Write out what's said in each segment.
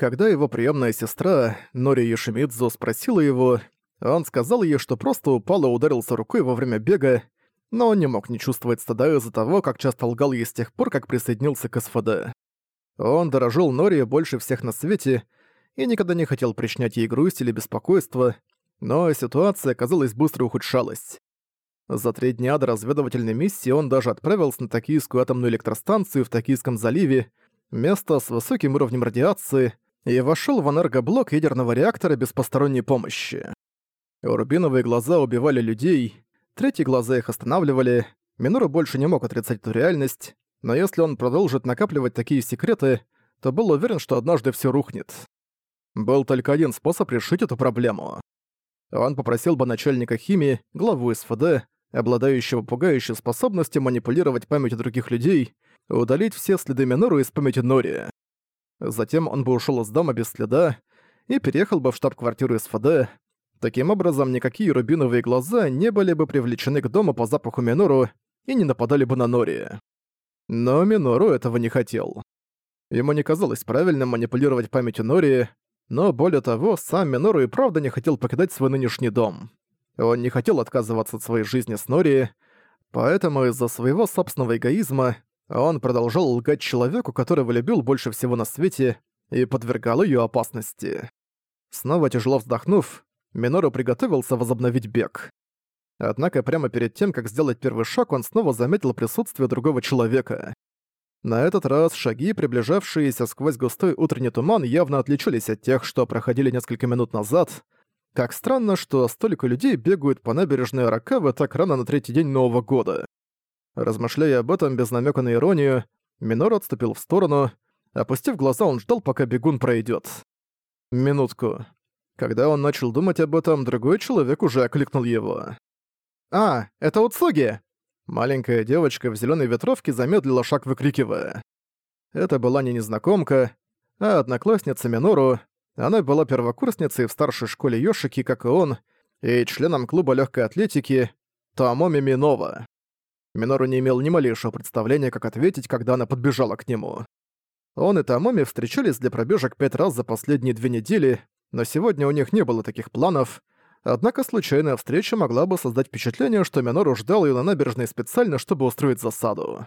Когда его приемная сестра, Нори Йошимидзу, спросила его, он сказал ей, что просто упал и ударился рукой во время бега, но он не мог не чувствовать стыда из-за того, как часто лгал ей с тех пор, как присоединился к СФД. Он дорожил Нори больше всех на свете и никогда не хотел причинять ей грусть или беспокойство, но ситуация, казалось, быстро ухудшалась. За три дня до разведывательной миссии он даже отправился на Токийскую атомную электростанцию в Токийском заливе, место с высоким уровнем радиации, и вошел в энергоблок ядерного реактора без посторонней помощи. Рубиновые глаза убивали людей, третьи глаза их останавливали, Минору больше не мог отрицать эту реальность, но если он продолжит накапливать такие секреты, то был уверен, что однажды все рухнет. Был только один способ решить эту проблему. Он попросил бы начальника химии, главу СФД, обладающего пугающей способностью манипулировать памятью других людей, удалить все следы Минору из памяти Нори. Затем он бы ушел из дома без следа и переехал бы в штаб-квартиру СФД. Таким образом, никакие рубиновые глаза не были бы привлечены к дому по запаху Минору и не нападали бы на Нори. Но Минору этого не хотел. Ему не казалось правильным манипулировать памятью Нори, но более того, сам Минору и правда не хотел покидать свой нынешний дом. Он не хотел отказываться от своей жизни с Нори, поэтому из-за своего собственного эгоизма он продолжал лгать человеку, которого любил больше всего на свете, и подвергал ее опасности. Снова тяжело вздохнув, Минору приготовился возобновить бег. Однако прямо перед тем, как сделать первый шаг, он снова заметил присутствие другого человека. На этот раз шаги, приближавшиеся сквозь густой утренний туман, явно отличались от тех, что проходили несколько минут назад. Как странно, что столько людей бегают по набережной Аракавы так рано на третий день Нового года. Размышляя об этом без намека на иронию, Минор отступил в сторону. Опустив глаза, он ждал, пока бегун пройдет. Минутку. Когда он начал думать об этом, другой человек уже окликнул его. «А, это Уцуги!» Маленькая девочка в зеленой ветровке замедлила шаг, выкрикивая. Это была не незнакомка, а одноклассница Минору. Она была первокурсницей в старшей школе Йошики, как и он, и членом клуба легкой атлетики Томоми Минова. Минору не имел ни малейшего представления, как ответить, когда она подбежала к нему. Он и Томоми встречались для пробежек пять раз за последние две недели, но сегодня у них не было таких планов, однако случайная встреча могла бы создать впечатление, что Минору ждал ее на набережной специально, чтобы устроить засаду.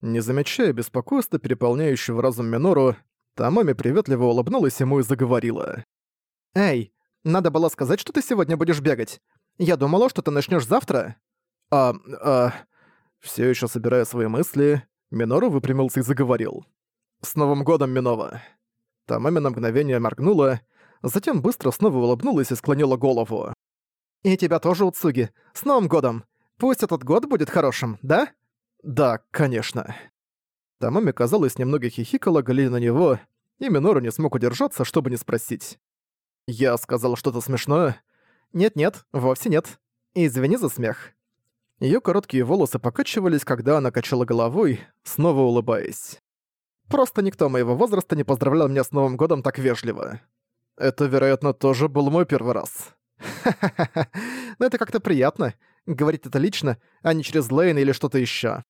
Не замечая беспокойства, переполняющего разум Минору, Тамами приветливо улыбнулась ему и заговорила. «Эй, надо было сказать, что ты сегодня будешь бегать. Я думала, что ты начнешь завтра». «А... а...» Все еще собирая свои мысли, Минору выпрямился и заговорил. «С Новым годом, Минова!» Тамами на мгновение моргнула, затем быстро снова улыбнулась и склонила голову. «И тебя тоже, Уцуги. С Новым годом! Пусть этот год будет хорошим, да?» «Да, конечно». Тамами, казалось, немного хихикала, глядя на него, и Минору не смог удержаться, чтобы не спросить. «Я сказал что-то смешное?» «Нет-нет, вовсе нет. Извини за смех». Её короткие волосы покачивались, когда она качала головой, снова улыбаясь. «Просто никто моего возраста не поздравлял меня с Новым годом так вежливо. Это, вероятно, тоже был мой первый раз. Ха-ха-ха, но это как-то приятно, говорить это лично, а не через Лейн или что-то ещё».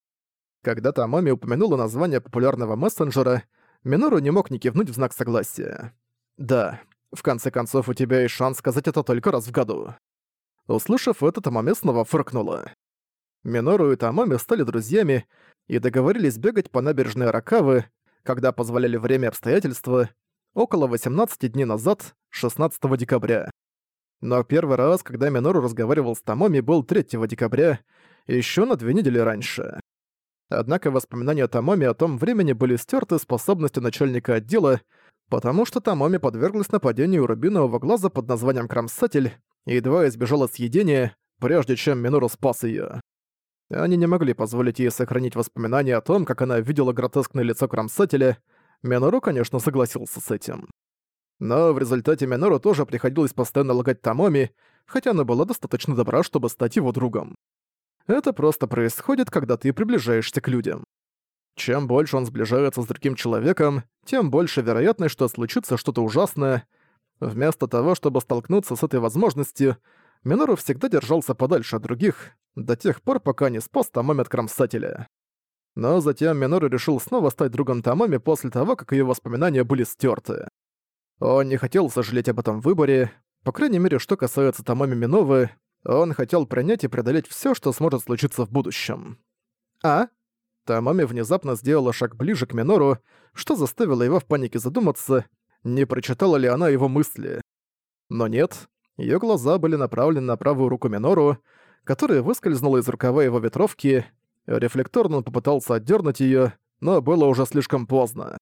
Когда-то Амоми упомянула название популярного мессенджера, Минору не мог не кивнуть в знак согласия. «Да, в конце концов, у тебя есть шанс сказать это только раз в году». Услышав это, Тамами снова фыркнула. Минору и Тамами стали друзьями и договорились бегать по набережной Аракавы, когда позволяли время обстоятельства, около 18 дней назад, 16 декабря. Но первый раз, когда Минору разговаривал с Тамоми, был 3 декабря, еще на две недели раньше. Однако воспоминания Тамоми о том времени были стерты способностью начальника отдела, потому что Тамоми подверглась нападению рубинового глаза под названием Кромсатель и едва избежала съедения, прежде чем Минору спас ее. Они не могли позволить ей сохранить воспоминания о том, как она видела гротескное лицо кромсателя. Минору, конечно, согласился с этим. Но в результате Минору тоже приходилось постоянно лгать Тамоми, хотя она была достаточно добра, чтобы стать его другом. Это просто происходит, когда ты приближаешься к людям. Чем больше он сближается с другим человеком, тем больше вероятность, что случится что-то ужасное. Вместо того, чтобы столкнуться с этой возможностью, Минору всегда держался подальше от других, до тех пор, пока не спас Тамами от кромсателя. Но затем Минору решил снова стать другом Тамами после того, как ее воспоминания были стерты. Он не хотел сожалеть об этом выборе, по крайней мере, что касается Тамоми Миновы, он хотел принять и преодолеть всё, что сможет случиться в будущем. «А?» Тамоми внезапно сделала шаг ближе к Минору, что заставило его в панике задуматься, не прочитала ли она его мысли. Но нет, её глаза были направлены на правую руку Минору, которая выскользнула из рукава его ветровки, рефлекторно попытался отдернуть её, но было уже слишком поздно.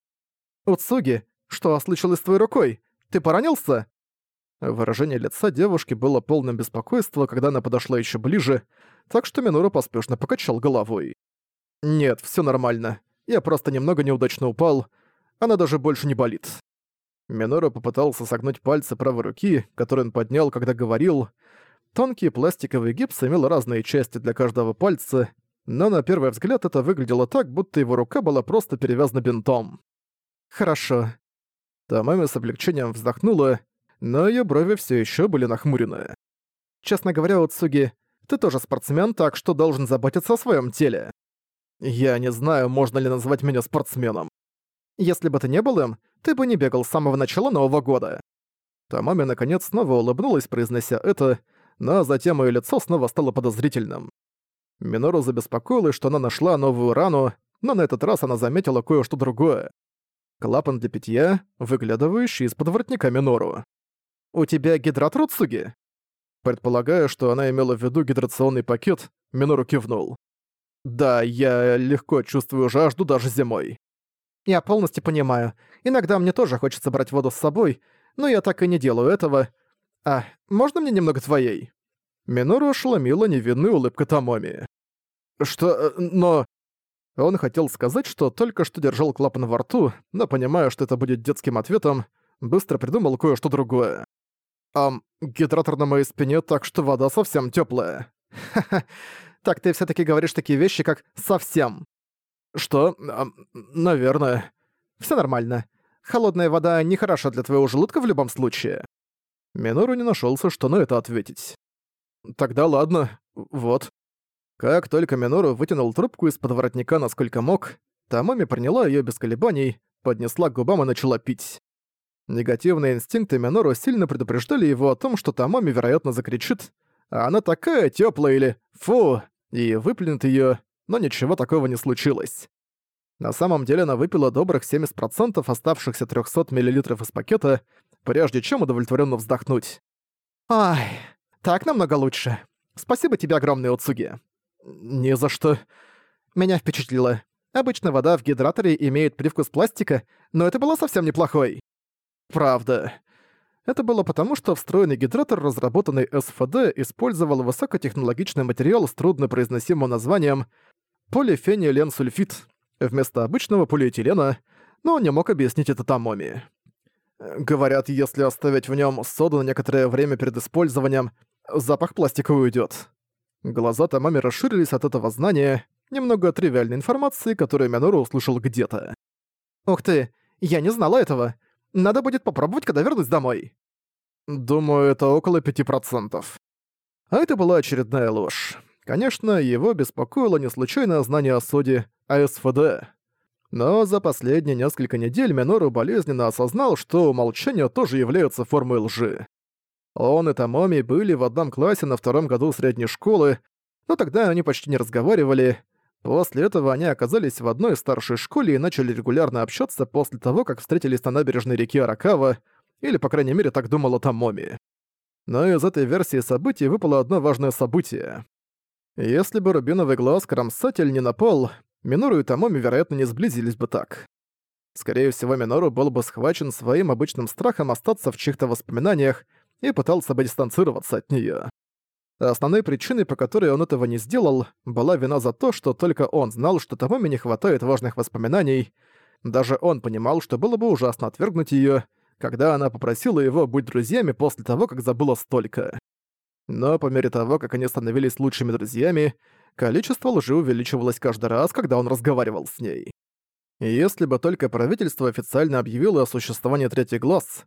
«Уцуги, что случилось с твоей рукой? Ты поранился?» Выражение лица девушки было полным беспокойства, когда она подошла ещё ближе, так что Минору поспешно покачал головой. «Нет, всё нормально. Я просто немного неудачно упал. Она даже больше не болит». Минору попытался согнуть пальцы правой руки, который он поднял, когда говорил. Тонкий пластиковый гипс имел разные части для каждого пальца, но на первый взгляд это выглядело так, будто его рука была просто перевязана бинтом. «Хорошо». Тамами с облегчением вздохнула, но её брови всё ещё были нахмурены. «Честно говоря, Уцуги, ты тоже спортсмен, так что должен заботиться о своём теле. Я не знаю, можно ли назвать меня спортсменом. Если бы ты не был им, ты бы не бегал с самого начала Нового года». Тамами наконец снова улыбнулась, произнося это, но затем её лицо снова стало подозрительным. Минору забеспокоилась, что она нашла новую рану, но на этот раз она заметила кое-что другое. Клапан для питья, выглядывающий из-под воротника Минору. «У тебя гидрат Руцуги?» Предполагая, что она имела в виду гидрационный пакет, Минору кивнул. «Да, я легко чувствую жажду даже зимой». «Я полностью понимаю. Иногда мне тоже хочется брать воду с собой, но я так и не делаю этого. А, можно мне немного твоей?» Минору ошеломила невинная улыбка Томоми. «Что... Э, но...» Он хотел сказать, что только что держал клапан во рту, но, понимая, что это будет детским ответом, быстро придумал кое-что другое. «Ам, гидратор на моей спине, так что вода совсем тёплая». «Ха-ха, так ты всё-таки говоришь такие вещи, как «совсем». «Что? Ам, наверное». «Всё нормально. Холодная вода нехороша для твоего желудка в любом случае». Минору не нашёлся, что на это ответить. «Тогда ладно. Вот». Как только Минору вытянул трубку из-под воротника насколько мог, Тамоми приняла её без колебаний, поднесла к губам и начала пить. Негативные инстинкты Минору сильно предупреждали его о том, что Тамоми, вероятно, закричит «А она такая тёплая» или «Фу!» и выплюнет её, но ничего такого не случилось. На самом деле она выпила добрых 70% оставшихся 300 мл из пакета, прежде чем удовлетворенно вздохнуть. «Ай, так намного лучше. Спасибо тебе огромное, Уцуги». «Не за что». Меня впечатлило. Обычно вода в гидраторе имеет привкус пластика, но это было совсем неплохой. Правда. Это было потому, что встроенный гидратор, разработанный СФД, использовал высокотехнологичный материал с труднопроизносимым названием полифениленсульфид вместо обычного полиэтилена, но он не мог объяснить это Тамоми. Говорят, если оставить в нем соду на некоторое время перед использованием, запах пластика уйдет. Глаза Тамами расширились от этого знания, немного тривиальной информации, которую Минору услышал где-то. «Ух ты, я не знала этого. Надо будет попробовать, когда вернусь домой». Думаю, это около 5%. А это была очередная ложь. Конечно, его беспокоило не случайное знание о соде, а СФД. Но за последние несколько недель Минору болезненно осознал, что умолчание тоже является формой лжи. Он и Томоми были в одном классе на втором году средней школы, но тогда они почти не разговаривали. После этого они оказались в одной старшей школе и начали регулярно общаться после того, как встретились на набережной реки Аракава, или, по крайней мере, так думала Томоми. Но из этой версии событий выпало одно важное событие. Если бы Рубиновый глаз Кромсатель не напал, Минору и Томоми, вероятно, не сблизились бы так. Скорее всего, Минору был бы схвачен своим обычным страхом остаться в чьих-то воспоминаниях, и пытался бы дистанцироваться от неё. Основной причиной, по которой он этого не сделал, была вина за то, что только он знал, что Томоми не хватает важных воспоминаний. Даже он понимал, что было бы ужасно отвергнуть её, когда она попросила его быть друзьями после того, как забыла столько. Но по мере того, как они становились лучшими друзьями, количество лжи увеличивалось каждый раз, когда он разговаривал с ней. Если бы только правительство официально объявило о существовании третий глаз,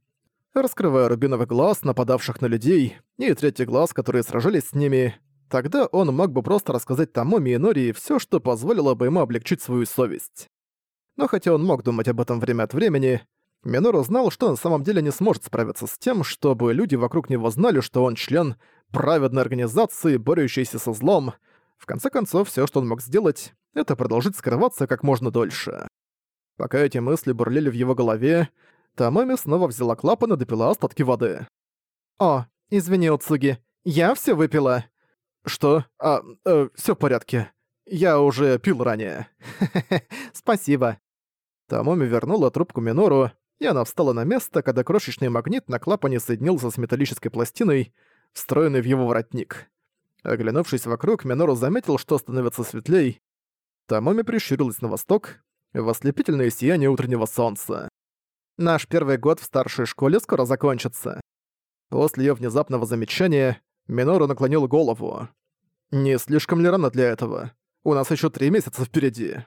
раскрывая рубиновый глаз нападавших на людей и третий глаз, которые сражались с ними, тогда он мог бы просто рассказать Тамоми и Нори всё, что позволило бы ему облегчить свою совесть. Но хотя он мог думать об этом время от времени, Минору знал, что на самом деле не сможет справиться с тем, чтобы люди вокруг него знали, что он член праведной организации, борющейся со злом. В конце концов, все, что он мог сделать, это продолжить скрываться как можно дольше. Пока эти мысли бурлили в его голове, Тамами снова взяла клапан и допила остатки воды. «О, извини, Уцуги, я все выпила». «Что? А, э, всё в порядке. Я уже пил ранее». «Спасибо». Тамоми вернула трубку Минору, и она встала на место, когда крошечный магнит на клапане соединился с металлической пластиной, встроенной в его воротник. Оглянувшись вокруг, Минору заметил, что становится светлей. Тамоми прищурилась на восток, в ослепительное сияние утреннего солнца. Наш первый год в старшей школе скоро закончится. После её внезапного замечания Минору наклонил голову. Не слишком ли рано для этого? У нас ещё три месяца впереди.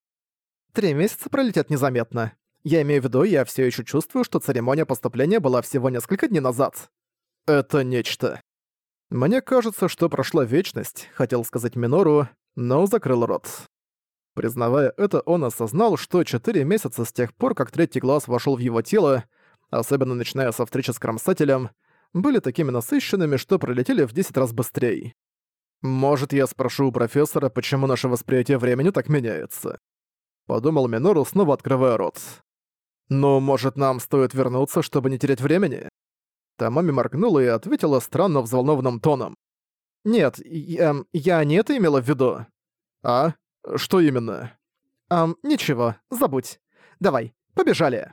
Три месяца пролетят незаметно. Я имею в виду, я всё ещё чувствую, что церемония поступления была всего несколько дней назад. Это нечто. Мне кажется, что прошла вечность, хотел сказать Минору, но закрыл рот. Признавая это, он осознал, что четыре месяца с тех пор, как третий глаз вошел в его тело, особенно начиная со встречи с Кромсателем, были такими насыщенными, что пролетели в 10 раз быстрее. «Может, я спрошу у профессора, почему наше восприятие времени так меняется?» Подумал Минору, снова открывая рот. «Ну, может, нам стоит вернуться, чтобы не терять времени?» Тамами моргнула и ответила странно взволнованным тоном. «Нет, я, я не это имела в виду». «А? Что именно? Ам, ничего, забудь. Давай, побежали.